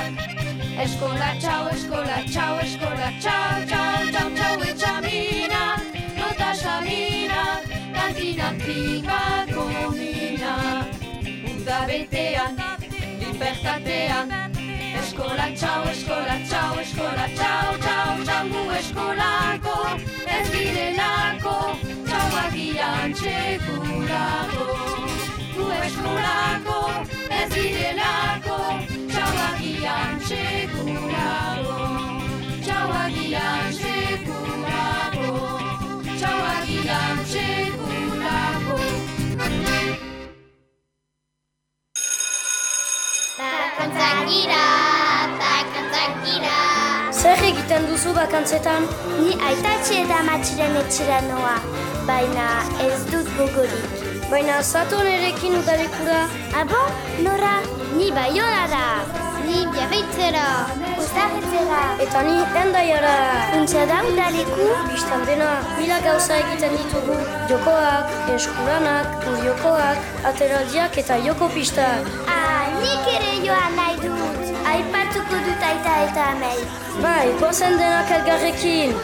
unizioneak, eskola txau, eskola txau, eskola txau, txau, txau, txau etxamina, nota xamina, kantina pika komina. Uda betean, libertatean, Eskola txau, eskola txau, eskola txau, txau, txau, gu eskolako, ez girelako, txau agian txekulako. Gu eskolako, ez girelako, txau agian txekulako. Txau agian txekulako, txau agian txekulako. Bakantzakira, bakantzakira. Zer egiten duzu bakantzetan? Ni aitatxe eta matxiren etxera noa, baina ez dut gogorik. Baina zato nerekin udalekura. Abo, nora? Ni baionara. Ni biarritzera. Uztarritzera. Eta ni endaiara. Untza da udaleku? Bistan dena, mila gauza egiten ditugu. Jokoak, eskuranak, jokoak, ateraldiak eta joko pista. Ah, nik ere joan nahi dut. Aipatuko dut aita eta amei. Bai, gozen denak elgarrekin.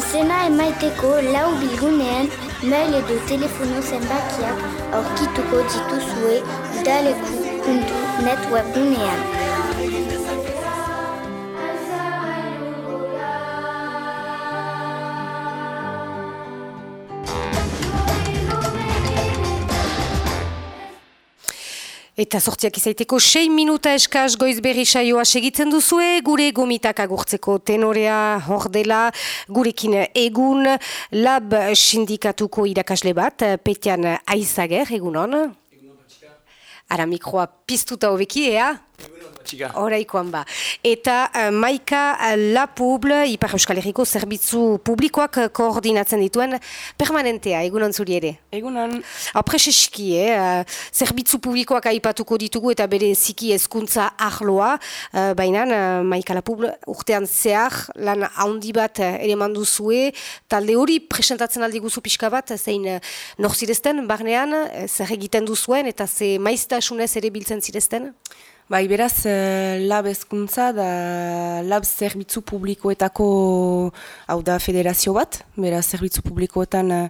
Izena emaiteko lau bilgunean mail edo telefono zenbakiak aurkituko dituzue udaleku.net webgunean. Eta sortziak izaiteko 6 minuta eskaz goiz berri saioa segitzen duzue, gure gomitak agurtzeko tenorea hor dela, gurekin egun lab sindikatuko irakasle bat, Petian Aizager, egunon? Ara mikroa piztuta hobeki, ea? Horaikoan ba. Eta uh, Maika Lapubl, Ipar Euskal Herriko zerbitzu publikoak koordinatzen dituen permanentea, egunon zuri ere? Egunon. Apreseski, eh? zerbitzu publikoak aipatuko ditugu eta bere ziki ezkuntza ahloa, uh, baina uh, Maika Lapubl urtean zehar lan handi bat ere manduzue, talde hori presentatzen aldi guzu pixka bat, zein uh, nor zirezten, barnean, zer egiten duzuen eta ze maiztasunez ere biltzen zirezten? Bai, beraz, eh, lab ezkuntza da lab zerbitzu publikoetako hau da federazio bat, beraz, zerbitzu publikoetan uh,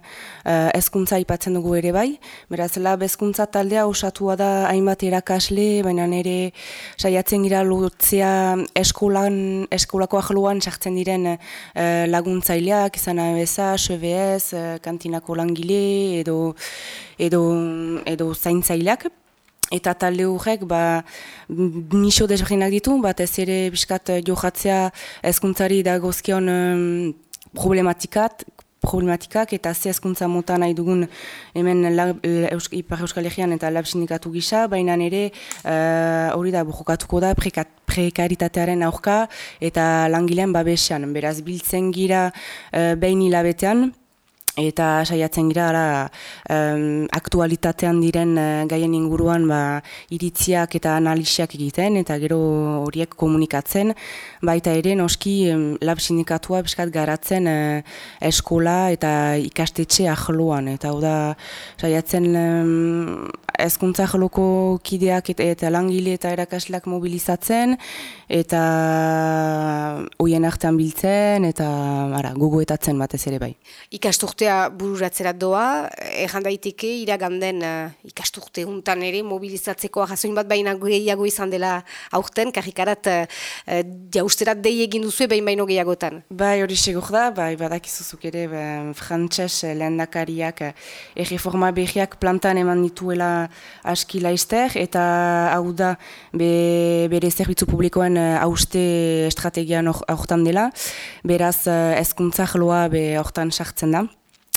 ezkuntza ipatzen dugu ere bai, beraz, lab ezkuntza taldea osatua da hainbat erakasle, baina nire saiatzen gira lotzea eskolan, eskolako ahloan sartzen diren uh, laguntzaileak, izan ABSA, SBS, uh, kantinako langile edo, edo, edo zaintzaileak, Eta talde horrek, ba, niso desberdinak ditu, bat ez ere biskat johatzea ezkuntzari dagozkion um, problematikat, problematikak eta ze ezkuntza mota nahi dugun hemen lab, Eusk, Ipar Euskal Herrian eta lab sindikatu gisa, baina ere hori da bujokatuko da prekat, prekaritatearen aurka eta langilean babesean. Beraz, biltzen gira uh, behin hilabetean, eta saiatzen gira ara, um, aktualitatean diren uh, gaien inguruan ba, iritziak eta analiziak egiten eta gero horiek komunikatzen. Baita ere noski um, lab sindikatua biskat garatzen uh, eskola eta ikastetxe ahloan. Eta hau da saiatzen um, ezkuntza ahloko kideak eta, eta langile eta erakasleak mobilizatzen eta hoien artean biltzen eta ara, guguetatzen batez ere bai. Ikasturtea bururatzera doa, erran daiteke iraganden uh, ikasturte untan ere mobilizatzeko ahazoin bat baina gehiago izan dela aurten, karrikarat uh, jausterat dei egin duzu behin baino gehiagotan. Bai hori segur da, bai badakizuzuk ere ba, frantses lehendakariak erreforma behiak plantan eman dituela aski laizter eta hau da be, bere zerbitzu publikoen hauste estrategian aurtan dela, beraz ezkuntza jloa be hortan sartzen da.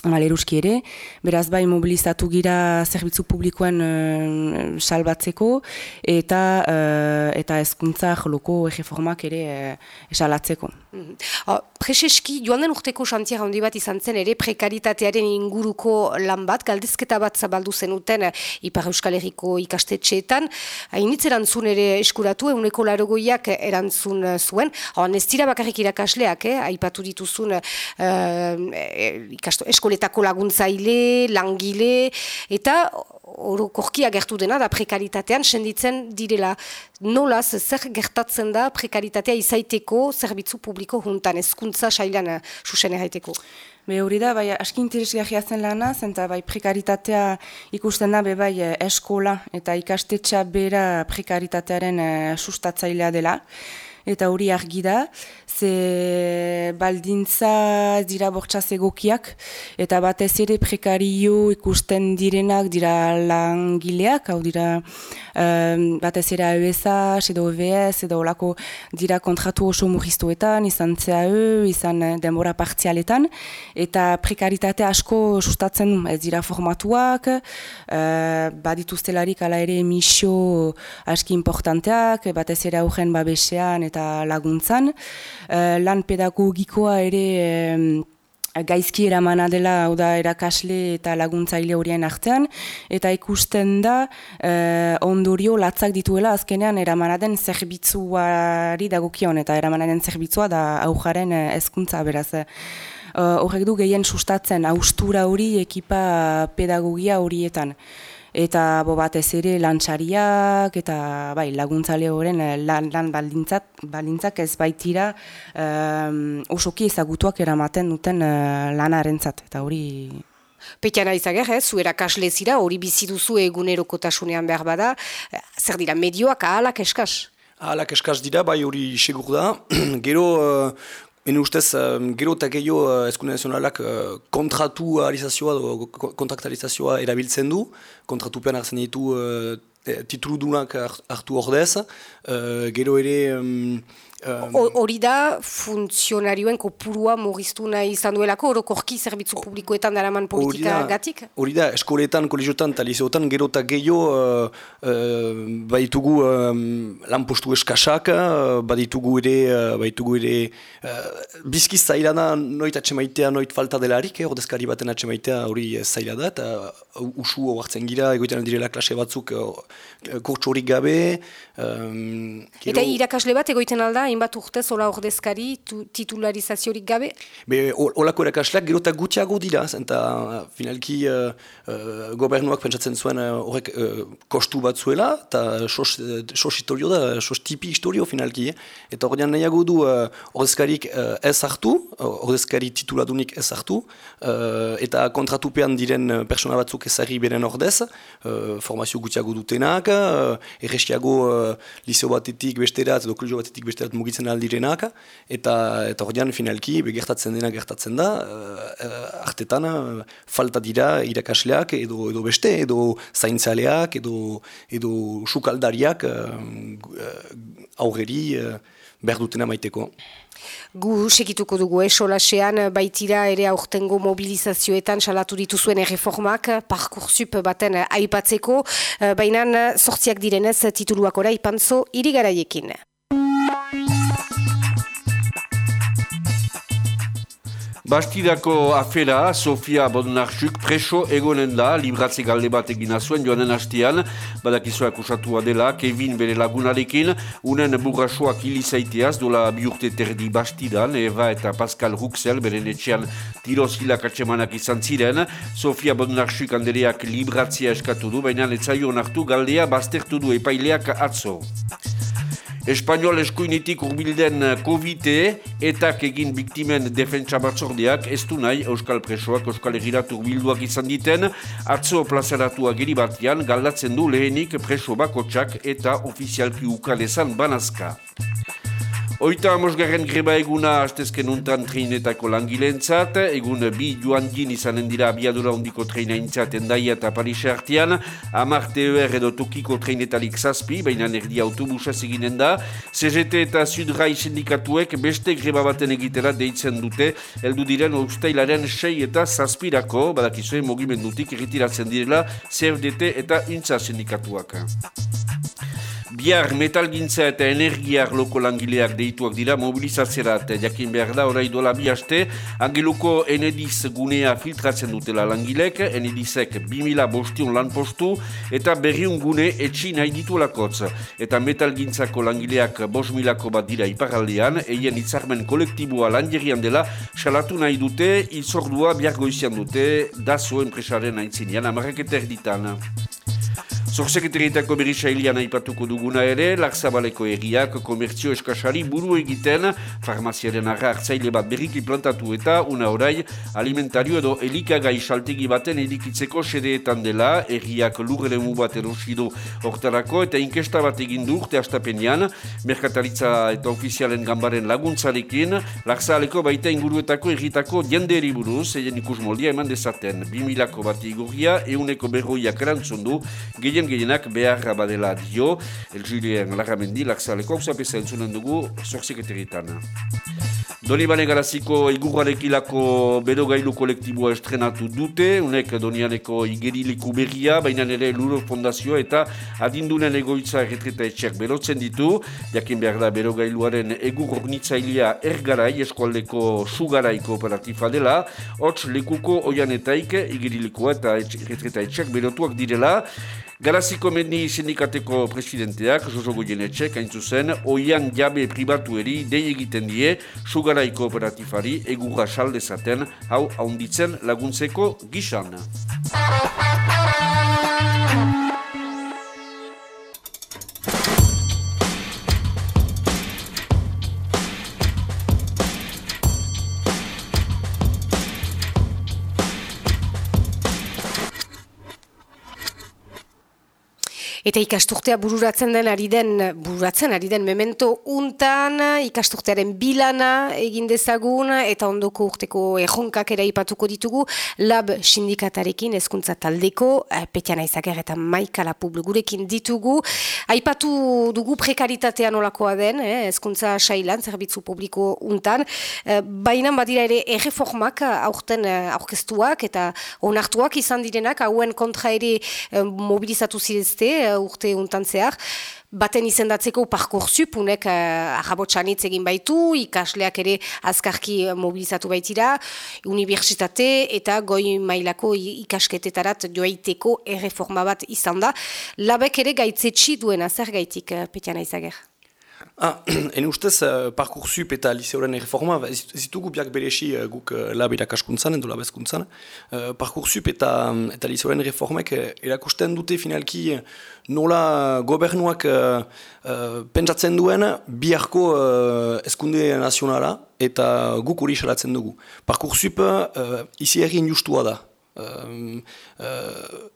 Aleruski ere, beraz bai mobilizatu gira zerbitzu publikoen uh, salbatzeko eta uh, eta hezkuntza joloko egeformak ere esalatzeko. Mm Preseski, joan den urteko xantiara handi bat izan zen ere prekaritatearen inguruko lan bat, galdezketa bat zabaldu zenuten Ipar Euskal Herriko ikastetxeetan, hainitz erantzun ere eskuratu, eguneko larogoiak erantzun zuen, hau ez dira bakarrik irakasleak, eh? aipatu dituzun uh, eskoletako laguntzaile, langile, eta orokorkia gertu dena da prekaritatean senditzen direla. Nolaz, zer gertatzen da prekaritatea izaiteko zerbitzu publiko juntan, ezkuntza sailan uh, susen erraiteko? Be hori da, bai, aski interesgarria zen lana, zenta bai prekaritatea ikusten da, be bai eh, eskola eta ikastetxa bera prekaritatearen uh, sustatzailea dela eta hori argi da, ze baldintza dira bortxaz egokiak, eta batez ere prekario ikusten direnak dira langileak, hau dira um, batez ere AESA, edo OVS, edo olako dira kontratu oso murriztuetan, izan CAE, izan denbora partzialetan, eta prekaritate asko sustatzen ez dira formatuak, uh, badituztelarik ala ere emisio aski importanteak, batez ere aurren babesean, eta laguntzan. Uh, lan pedagogikoa ere gaizki eramana dela hau da erakasle eta laguntzaile horien artean eta ikusten da uh, ondorio latzak dituela azkenean eramana den zerbitzuari dagokion eta eramana den zerbitzua da aujaren uh, ezkuntza beraz. Horrek du gehien sustatzen austura hori ekipa pedagogia horietan eta bo batez ere lantxariak eta bai, laguntzale horren eh, lan, lan baldintzat, baldintzak ez baitira um, osoki ezagutuak eramaten duten uh, lanarentzat eta hori Petiana izager, eh, zuera kasle zira, hori bizi duzu egunerokotasunean behar bada, zer dira, medioak ahalak eskaz? Ahalak eskaz dira, bai hori segur da. Gero, uh, Hene ustez, um, gero eta gehiago uh, eskunde nazionalak uh, kontratualizazioa, kontraktalizazioa erabiltzen du, kontratupean hartzen ditu uh, tituludunak hartu ordez, uh, gero ere... Um, Hori da funtzionarioen kopurua morriztu nahi izan duelako, orokorki zerbitzu publikoetan daraman politika gatik? Hori da, eskoletan, kolegiotan, talizeotan, gero eta gehiago uh, uh, baitugu um, lan postu eskasak, uh, baditugu ere, uh, baitugu ere uh, bizkiz zaila da, noit atxemaitea, noit falta delarik, eh, ordezkari baten atxemaitea hori zaila da, eta uh, usu hoartzen gira, egoiten direla klase batzuk uh, gabe. Um, gero... Eta irakasle bat egoiten alda, hainbat urtez hola ordezkari titularizaziorik gabe? Be, olako erakasleak gero eta gutxiago dira, eta finalki uh, uh, gobernuak pentsatzen zuen uh, horrek uh, kostu bat zuela, eta sos, sos historio da, sos tipi historio finalki. Eh? Eta horrean nahiago du uh, ordezkarik uh, ez hartu, ordezkari tituladunik ez hartu, uh, eta kontratupean diren persona batzuk ezari beren ordez, uh, formazio gutxiago dutenak, uh, erreskiago uh, liceo batetik besterat, edo kulio batetik besterat mugitzen aldirenak, eta eta ordean finalki begertatzen dena gertatzen da, uh, artetan uh, falta dira irakasleak edo edo beste, edo zaintzaleak, edo, edo sukaldariak uh, aurreri uh, behar dutena maiteko. Gu segituko dugu esolasean baitira ere aurtengo mobilizazioetan salatu dituzuen erreformak parkursup baten aipatzeko, baina sortziak direnez tituluak ora ipantzo irigaraiekin. Bastidako afera, Sofia Bodnarsuk preso egonen da, libratze galde bat egina zuen joanen hastian, badakizoak usatua dela, Kevin bere lagunarekin, unen burrasoak hilizaiteaz, dola biurte terdi Bastidan, Eva eta Pascal Ruxel bere netxean tiroz hilak atsemanak izan ziren, Sofia Bodnarsuk andereak libratzea eskatu du, baina netzaio nartu galdea baztertu du epaileak atzo. Espainol eskuinitik urbilden covid eta egin biktimen defentsa batzordeak ez du nahi Euskal Presoak Euskal Egiratu urbilduak izan diten atzo plazaratu ageri batean galdatzen du lehenik preso bakotsak eta ofizialki ukalezan banazka. Oita amosgarren greba eguna hastezken untan treinetako langilentzat, egun bi joan din izanen dira abiadura ondiko treina intzat endaia eta Parisa artean, amar TER edo tokiko treinetalik zazpi, baina nerdi autobusa eginen da, CGT eta Sudrai sindikatuek beste greba baten egitera deitzen dute, heldu diren ustailaren sei eta zazpirako, badakizue mogimendutik erritiratzen direla CFDT eta intza sindikatuak. Bihar metalgintza eta energiar loko langileak deituak dira mobilizatzerat. Jakin behar da, orai dola bi haste, angeluko enediz gunea filtratzen dutela langilek, enedizek 2000 bostion lan postu eta berriun gune etxi nahi ditu lakotz. Eta metalgintzako langileak bos milako bat dira iparaldean, eien itzarmen kolektiboa langerian dela, salatu nahi dute, izordua bihar goizian dute, dazo enpresaren aintzinean, amarrak eta erditan. Zorsekretarietako berisailian aipatuko duguna ere, Laksabaleko egiak komertzio eskasari buru egiten, farmaziaren arra hartzaile bat berriki plantatu eta una orai alimentario edo elikagai saltegi baten edikitzeko sedeetan dela, erriak lurre mu bat erosido hortarako eta inkesta bat egin urte astapenean, merkataritza eta ofizialen gambaren laguntzarekin, Laksabaleko baita inguruetako erritako dienderi buruz, egin ikus moldia eman dezaten, 2000ako bat igurria, euneko berroiak erantzundu, gehien gehien gehienak behar badela dio, el Julien Larramendi, lakzaleko, hau zapesa entzunen dugu, zorzeketeritan. Doni bane garaziko igurrarekilako bedo gailu kolektiboa estrenatu dute, unek donianeko igeriliku berria, baina nire Luro Fondazioa eta adindunen egoitza erretreta etxeak berotzen ditu, jakin behar da bedo egur ornitzailea ergarai eskualdeko sugarai kooperatifa dela, hots lekuko oianetaik igerilikoa eta erretreta etxeak berotuak direla, Garaziko mendi sindikateko presidenteak, Jojo Goyenetxek, hain zuzen, oian jabe pribatueri dei egiten die, sugarai kooperatifari egurra saldezaten, hau haunditzen laguntzeko gixan. Eta ikasturtea bururatzen den ari den, bururatzen ari den memento untan, ikasturtearen bilana egin dezagun, eta ondoko urteko erronkak ere ipatuko ditugu, lab sindikatarekin, ezkuntza taldeko, eh, petiana izaker eta maikala publi gurekin ditugu. Aipatu dugu prekaritatean olakoa den, eh, ezkuntza sailan, zerbitzu publiko untan, eh, baina badira ere erreformak aurten eh, aurkeztuak eta onartuak izan direnak, hauen kontra ere eh, mobilizatu zidezte, uh, urte untan zehar, baten izendatzeko parkursup, unek uh, egin baitu, ikasleak ere azkarki mobilizatu baitira, unibertsitate eta goi mailako ikasketetarat joaiteko erreforma bat izan da. Labek ere gaitzetsi duena, zer gaitik, uh, petiana izager? Ah, en ustez, uh, parkursup eta liseoren erreforma, ba, ez ditugu biak beresi uh, guk uh, lab irakaskuntzan, edo labezkuntzan. Uh, parkursup eta, eta liseoren erreformek uh, erakusten dute finalki nola gobernuak uh, uh, pentsatzen duen biharko uh, eskunde nazionala eta guk hori salatzen dugu. Parkursup uh, izi egin justua da. Uh, uh,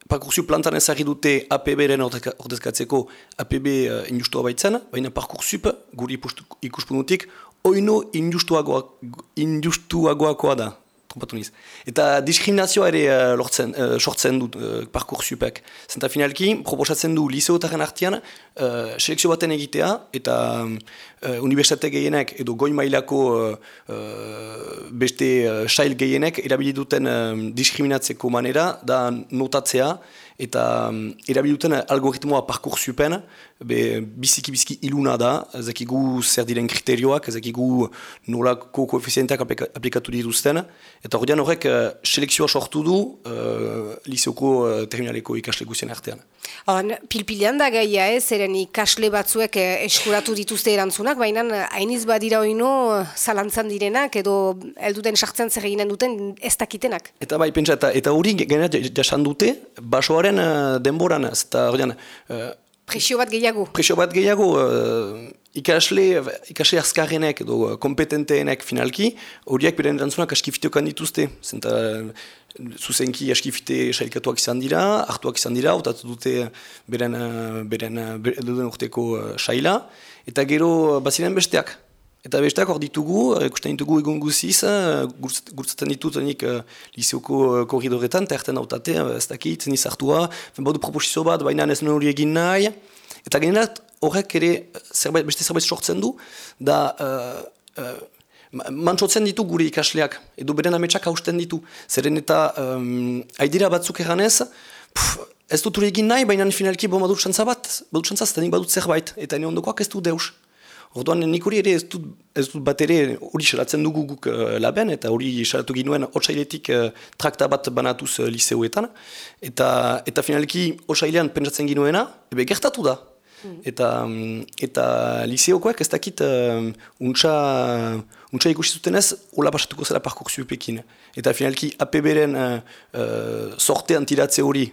parkursu plantan ezagri dute APB-ren ordezkatzeko APB uh, injustua baitzen, baina parkursup guri ikuspunutik oino injustuagoakoa da kompatu. Eta diskriminazioa ere uh, lortzen, uh, sortzen dut uh, parkursupek. Zenta finalki, proposatzen du liseotaren artian, uh, selekzio baten egitea, eta uh, universitate gehienek edo goi mailako beste uh, sail gehienek erabili duten diskriminatzeko manera, da notatzea, eta um, erabiluten algoritmoa parkursupen, biziki-biziki iluna da, ezakigu zer diren kriterioak, ezakigu nolako koefizientak aplikatu dituzten, eta hori horrek uh, selekzioa sortu du uh, liseoko uh, terminaleko ikasle guzien artean. Pilpilean da gaia ez, eren ikasle batzuek eskuratu dituzte erantzunak, baina hainiz badira oino zalantzan direnak, edo elduten sartzen zer eginen duten ez dakitenak. Eta bai, pentsa, eta hori genera jasan dute, basoa denboren uh, denboran, eta ordean... Uh, Presio bat gehiago. Presio bat gehiago, uh, ikasle, ikasle azkarrenek edo kompetenteenek finalki, horiek beren erantzunak askifiteokan dituzte. Zenta, zuzenki askifite sailkatuak izan dira, hartuak izan dira, otatu dute beren, beren, beren urteko uh, saila, eta gero baziren besteak. Eta besteak hor ditugu, ikusten ditugu egun guziz, gurtzaten ditut nik uh, liseoko uh, korridoretan, eta autate, uh, ez dakit, niz hartua, badu proposizio bat, baina ez nuen egin nahi. Eta generat horrek ere zerbait, beste zerbait sortzen du, da uh, uh, mantsotzen ditu gure ikasleak, edo beren ametsak hausten ditu. Zeren eta um, haidira batzuk eganez, ez dut hori egin nahi, baina finalki bo badut xantza bat, badut xantza zenik badut zerbait, eta ene ondokoak ez du deus. Orduan nik hori ere ez dut, ez dut bat ere hori salatzen dugu guk uh, laben, eta hori salatu ginuen otsailetik uh, trakta bat banatuz uh, liseoetan, eta, eta finalki otsailean pentsatzen ginuena, ebe gertatu da. Mm. Eta, eta liseokoak ez dakit uh, untsa, untsa ikusi zuten ez, hola pasatuko zela parkursiupekin. Eta finalki APB-ren uh, uh, sortean tiratze hori,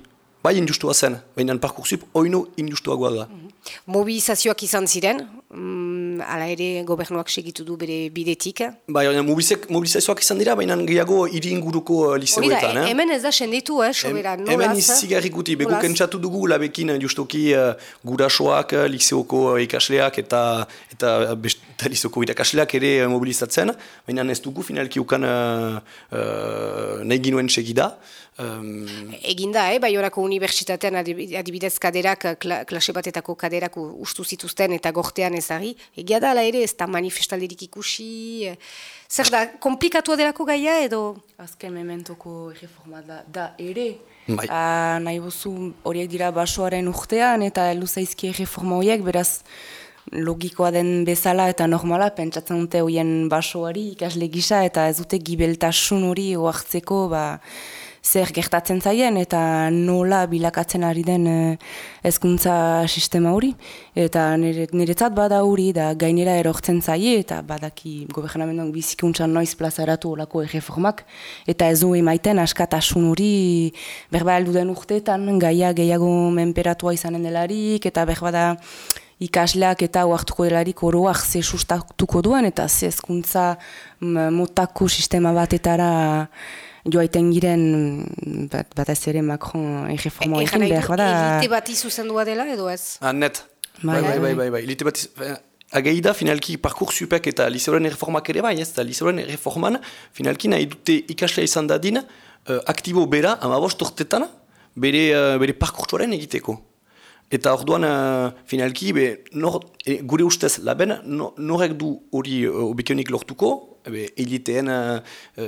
bai injustua zen, baina parkursiup oino injustuagoa da. Mm Mobilizazioak izan ziren, mm, ala ere gobernuak segitu du bere bidetik. Bai, mobilizazioak izan dira, baina gehiago hiri inguruko uh, liseoetan. Eh? Hemen ez da senditu, eh, sobera, nolaz? Hemen izigarri guti, begu kentsatu dugu labekin justoki uh, gurasoak, liseoko ikasleak eta eta, eta liseoko irakasleak ere mobilizatzen, baina ez dugu finalki ukan uh, uh, nahi ginuen segida. Um... Egin da, eh, bai horako unibertsitatean adibidez kaderak, klase batetako kaderak ustu zituzten eta gortean ezari. Egia da, ala ere, ez da manifestalderik ikusi. Eh, zer da, komplikatua delako gaia edo? Azken mementoko reforma da, da ere. Bai. Uh, nahi bozu horiek dira basoaren urtean eta luzaizki reforma horiek, beraz logikoa den bezala eta normala, pentsatzen dute horien basoari ikasle gisa eta ez dute gibeltasun hori oartzeko, ba, zer gertatzen zaien eta nola bilakatzen ari den eh, hezkuntza sistema hori. Eta niretzat bada hori da gainera erortzen zaie eta badaki gobernamentoak bizikuntza noiz plazaratu olako erreformak. Eta ez du emaiten askatasun hori berba den urteetan gaia gehiago menperatua izanen delarik eta berba da ikasleak eta oartuko delarik oroak ze sustatuko duen eta ze hezkuntza motako sistema batetara joaiten giren bat, bat ez ere Macron erreforma e, egin behar bada. Elite bat izuzendua dela edo ez? Ah, net. Bai, bai, bai, bai, bai. Elite bat Ageida, finalki, parkursupek eta liseoren erreformak ere bai, ez da, liseoren erreforman, finalki nahi dute ikaslea izan dadin, uh, aktibo bera, amabost ortetan, bere, uh, bere parkursuaren egiteko. Eta orduan, uh, finalki, be, nor, e, gure ustez laben, no, norek du hori uh, obekionik lortuko, eliteen uh,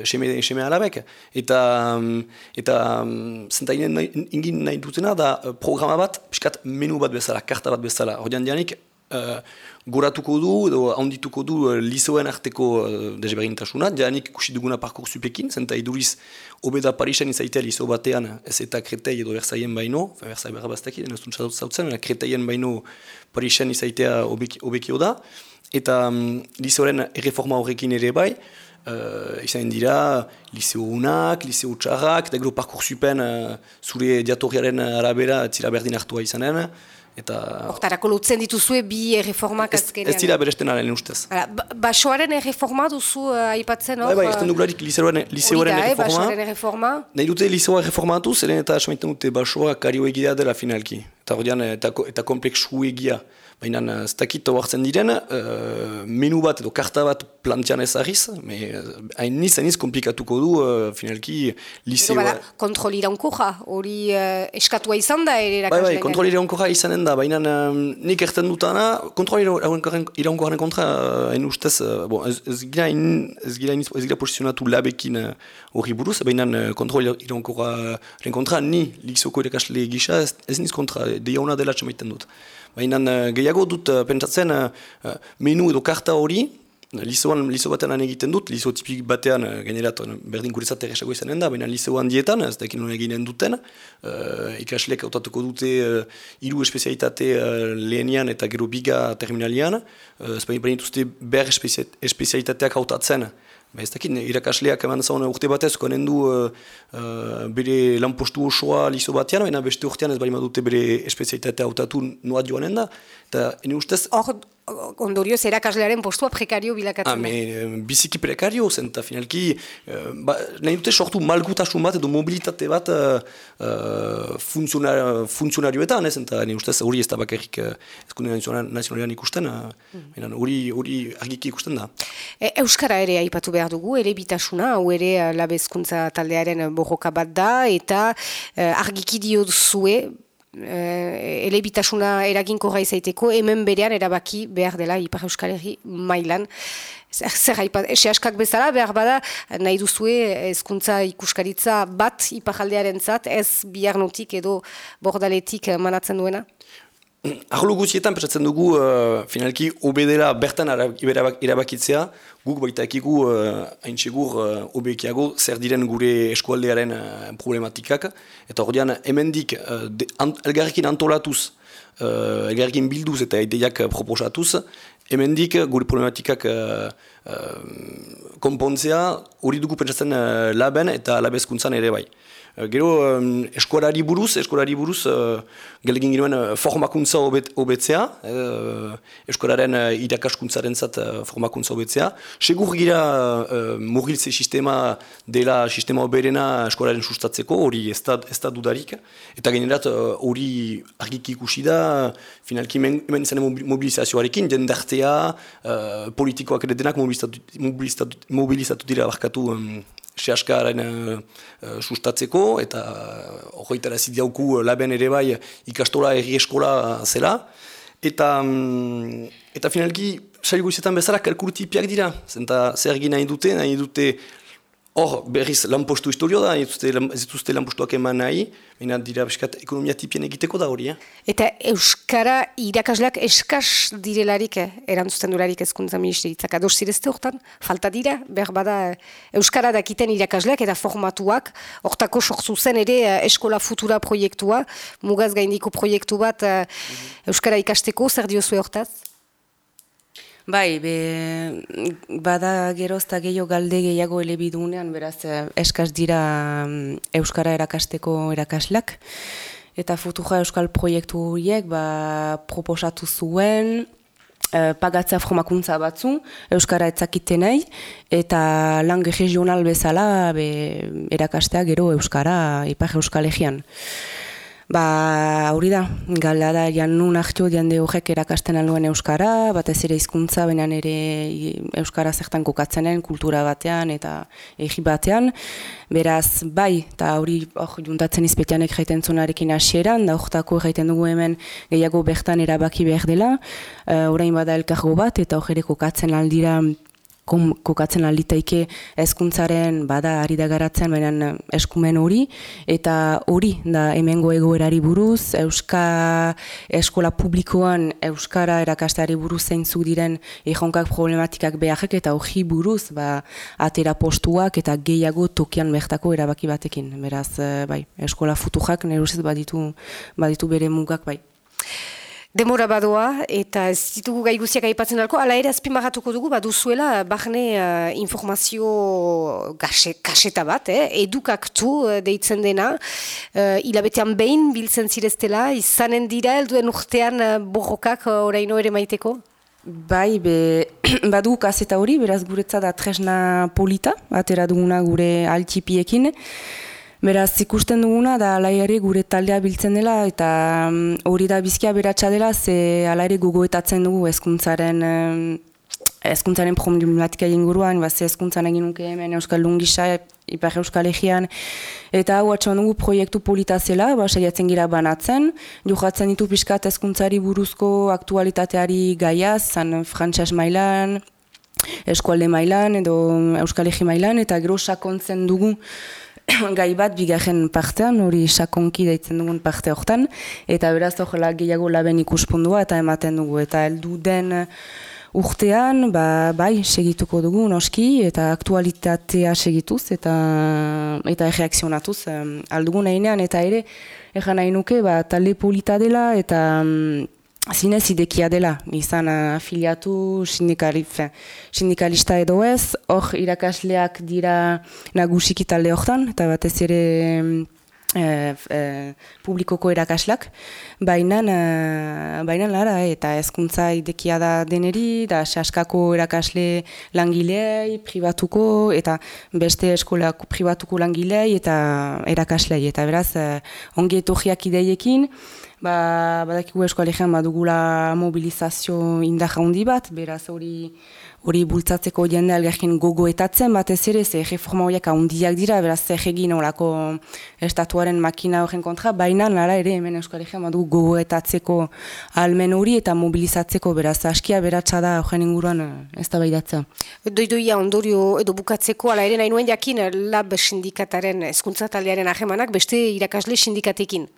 seme, seme alabek. Eta, um, eta um, zenta ingin nahi dutena da uh, programa bat, piskat menu bat bezala, karta bat bezala. Hordian dianik, uh, goratuko du, edo handituko du uh, lisoen arteko uh, desberintasuna, dianik kusi duguna parkour zupekin, zenta iduriz obeda Parisen izaitea liso batean, ez eta kretei edo berzaien baino, berzai berra baztaki, ez zautzen, kreteien baino Parisen izaitea obekio da, eta um, liseoren erreforma horrekin ere bai, uh, izan dira liseo unak, liseo txarrak, eta gero parkursupen uh, zure diatoriaren arabera zira berdin hartua izanen, Eta... Hortarako lutzen dituzue bi erreformak azkenean. Ez dira beresten aren ustez. Ba, basoaren erreforma duzu uh, aipatzen hor? Bai, bai, ezten dugularik liseoaren erreforma. Eh, basoaren erreforma. Nahi dute liseoa erreformatu, zelen eta asamaiten dute basoa kario egia dela finalki. Eta hori eta, eta kompleksu egia. Baina ez dakit hartzen diren, uh, menu bat edo karta bat plantian ezagiz, hain niz, hain niz komplikatuko du, uh, finalki, liseo... Bada, kontrol iraunkoja, hori uh, eskatua izan da, ere Bai, bai, kontrol iraunkoja izanen da, baina um, nik erten dutana, kontrol iraunkoaren kontra, hain uh, ustez, uh, bon, ez, ez gira in, ez gira, in, ez gira posizionatu labekin hori uh, buruz, baina uh, kontrol iraunkoaren kontra, ni lisoko irakasle gisa, ez, ez niz kontra, deia dela txamaiten dut. Baina uh, gehiago dut uh, pentsatzen uh, menu edo karta hori, Lizoan, lizo batean egiten dut, lizo tipik batean, gainerat, berdin guretzat erresago izanen da, baina lizoan dietan, ez dakin hona eginen duten, uh, ikasleak autatuko dute uh, iru espezialitate uh, lehenian eta gero biga terminalian, uh, ez baina dituzte ber espezialitateak autatzen, Ba ez dakit, irakasleak eman zaun urte batez, konen du uh, uh, bere lanpostu osoa lizo batean, baina beste urtean ez bali dute bere espezialitatea autatu nuat joanen da. Eta, ene ustez... Hor, ondorioz erakaslearen postua prekario bilakatzen da. Ah, biziki prekario zen, eta finalki, uh, ba, nahi dute sortu malgutasun bat edo mobilitate bat uh, uh, funtzionarioetan, ez, eta ene ustez hori ez da bakarrik uh, ezkunde nazionalean ikusten, mm. hori uh, argiki ikusten da. E, Euskara ere aipatu behar dugu, ere bitasuna, hau ere labezkuntza taldearen borroka bat da, eta uh, argiki dio zue, eh, elebitasuna eraginkorra izaiteko, hemen berean erabaki behar dela Ipar Euskal Herri mailan. Zer, haipat, askak bezala, behar bada, nahi duzue ezkuntza ikuskaritza bat ipajaldearen zat, ez bihar notik edo bordaletik manatzen duena? Arlo guzietan pentsatzen dugu uh, finalki obedera bertan erabakitzea, guk baita ekigu uh, hain segur uh, obekiago zer diren gure eskualdearen uh, problematikak, eta hor dian hemendik uh, elgarrekin antolatuz, uh, elgarrekin bilduz eta ideiak proposatuz, hemendik gure problematikak uh, uh, konpontzea hori dugu pentsatzen uh, laben eta labezkuntzan ere bai. Eh, gero, um, eskolari buruz, eskolari buruz, uh, gelegin ginoen uh, formakuntza hobetzea, uh, eskolaren uh, irakaskuntzaren zat uh, formakuntza hobetzea. Segur gira uh, mugiltze sistema dela sistema oberena eskolaren sustatzeko, hori ez da dudarik. Eta generat, hori uh, argik ikusi da, finalki hemen izan mobilizazioarekin, jendartea, uh, politikoak denak mobilizatu, mobilizatu, mobilizatu dira barkatu um, sehaskaren uh, sustatzeko, eta horretara zidiauku laben ere bai ikastola erri eskola zela. Eta, um, eta finalki, saio goizetan bezala kalkurutipiak dira. Zenta zer egin nahi dute, nahi dute Hor, berriz, lanpostu historio da, ez dituzte lanpostuak eman nahi, baina dira beskat ekonomia tipien egiteko da hori, eh? Eta Euskara irakasleak eskaz direlarik, eh? erantzuten durarik ezkuntza ministeritzak, ados zirezte hortan, falta dira, behar bada Euskara dakiten irakasleak eta formatuak, hortako sortzu zen ere eh, eskola futura proiektua, mugaz gaindiko proiektu bat eh, Euskara ikasteko, zer diozue hortaz? Bai, be, bada gerozta gehiago galde gehiago elebidunean, beraz, eh, eskaz dira mm, Euskara erakasteko erakaslak. Eta futuja Euskal proiektu horiek ba, proposatu zuen, e, pagatza formakuntza batzu, Euskara etzakite nahi, eta lang regional bezala be, erakastea gero Euskara, Ipar Euskal Egean. Ba, hori da, galda da, jan nun ahtio diande horrek erakasten aluen Euskara, batez ere hizkuntza benan ere Euskara zertan kokatzenen, kultura batean eta egi batean. Beraz, bai, eta hori oh, juntatzen izpetianek jaiten zunarekin hasieran, da horretako jaiten dugu hemen gehiago bertan erabaki behar dela, uh, orain bada elkargo bat, eta hori kokatzen aldira kokatzen alditaike hezkuntzaren bada ari da garatzen baina eskumen hori. Eta hori da hemengo egoerari buruz euska eskola publikoan euskara erakasteari buruz zeintzuk diren ejonkak problematikak beharrek eta hori buruz ba atera postuak eta gehiago tokian bertako erabaki batekin. Beraz eh, bai eskola futujak neruzet baditu baditu bere mugak bai Demora badoa eta ez ditugu gai guziak aipatzen dalko, ala ere azpimarratuko dugu baduzuela bahne uh, informazio gase, kaseta bat, eh? edukaktu uh, deitzen dena, uh, hilabetean behin biltzen zireztela, izanen dira helduen urtean uh, borrokak uh, oraino ere maiteko? Bai, be, badu kaseta hori, beraz guretza da tresna polita, atera duguna gure altipiekin, Beraz, ikusten duguna da alaiari gure taldea biltzen dela eta mm, hori da bizkia beratxa dela ze alaiari gugoetatzen dugu ezkuntzaren ezkuntzaren problematika inguruan, ba, ze ezkuntzan egin nuke hemen Euskal Lungisa, Ipar Euskal Egean, eta hau atxan dugu proiektu polita zela, ba, saiatzen gira banatzen, johatzen ditu pixkat ezkuntzari buruzko aktualitateari gaiaz, zan frantxas mailan, eskualde mailan, edo Euskal Egi mailan, eta gero sakontzen dugu gai bat bigarren partean, hori sakonki daitzen dugun parte hortan, eta beraz horrela gehiago laben ikuspundua eta ematen dugu. Eta heldu den urtean, ba, bai, segituko dugu noski, eta aktualitatea segituz, eta eta erreakzionatuz aldugun nahinean, eta ere, egan nahi nuke, ba, talde polita dela, eta... Um, zinez idekia dela, izan afiliatu sindikalista edo ez, hor irakasleak dira nagusiki talde horretan, eta batez ere e, e, publikoko irakasleak, baina baina lara, eta ezkuntza idekia da deneri, da saskako irakasle langilei, privatuko, eta beste eskola privatuko langilei, eta irakaslei, eta beraz, ongi etogiak ideiekin, ba, badakigu eskoalegian badugula mobilizazio indarra handi bat, beraz hori hori bultzatzeko jende algerkin gogoetatzen batez ere, ze reforma horiek handiak dira, beraz zer egin horako estatuaren makina horren kontra, baina nara ere hemen eskoalegian badugu gogoetatzeko almen hori eta mobilizatzeko beraz askia beratsa da horren inguruan ez da baidatza. Doidoia ondorio edo bukatzeko, ala ere nahi nuen jakin lab sindikataren eskuntza taldearen ahemanak beste irakasle sindikatekin.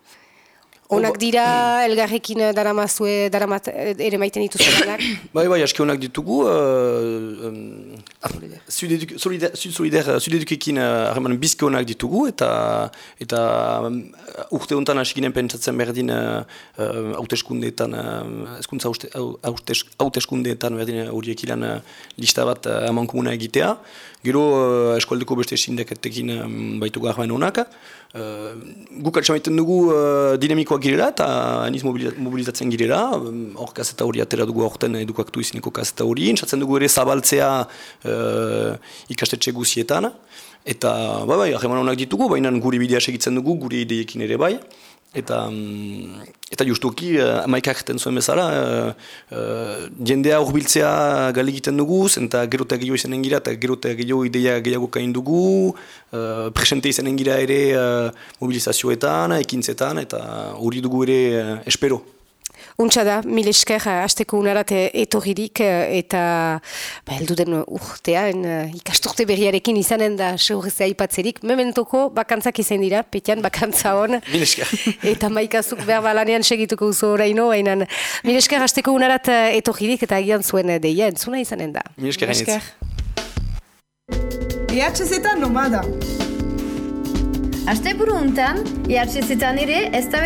Onak dira, elgarrekin daramazue, daramat ere maiten dituzuenak? Bai, bai, aski onak ditugu. Uh, um, Sud-edukekin harreman bizke onak ditugu, eta eta um, urte honetan hasi ginen pentsatzen berdin hauteskundeetan, uh, eskuntza hauteskundeetan berdin horiek ilan uh, lista bat uh, aman komuna egitea. Gero uh, eskualdeko beste sindeketekin um, baitugu harreman onak. Uh, guk atxamaiten dugu uh, dinamikoak girela eta aniz mobilizatzen girela. Hor kaseta hori atera dugu aurten edukaktu izineko kaseta hori. Entzatzen dugu ere zabaltzea uh, ikastetxe guzietan. Eta bai, bai, ahreman honak ditugu, baina guri bidea segitzen dugu, guri ideekin ere bai. Eta, mm, eta justuki, uh, amaikak zuen bezala, uh, jendea urbiltzea gali egiten dugu, eta gerotea gehiago izanen gira, eta gerotea gehiago ideia gehiago kain dugu, uh, presente izanen gira ere uh, mobilizazioetan, ekintzetan, eta hori dugu ere uh, espero. Untsa da, mil esker, hasteko unarat etorririk eta ba, den urtea, en, ikasturte berriarekin izanen da seurrezea ipatzerik. Mementoko bakantzak izan dira, petian bakantza hon. Mil esker. Eta maikazuk behar balanean segituko uzo oraino, hainan. Mil esker, hasteko unarat etorririk eta agian zuen deia, entzuna izanen da. Mil esker, Mil esker. EHZ nomada. Aste buru untan, EHZ ere ez da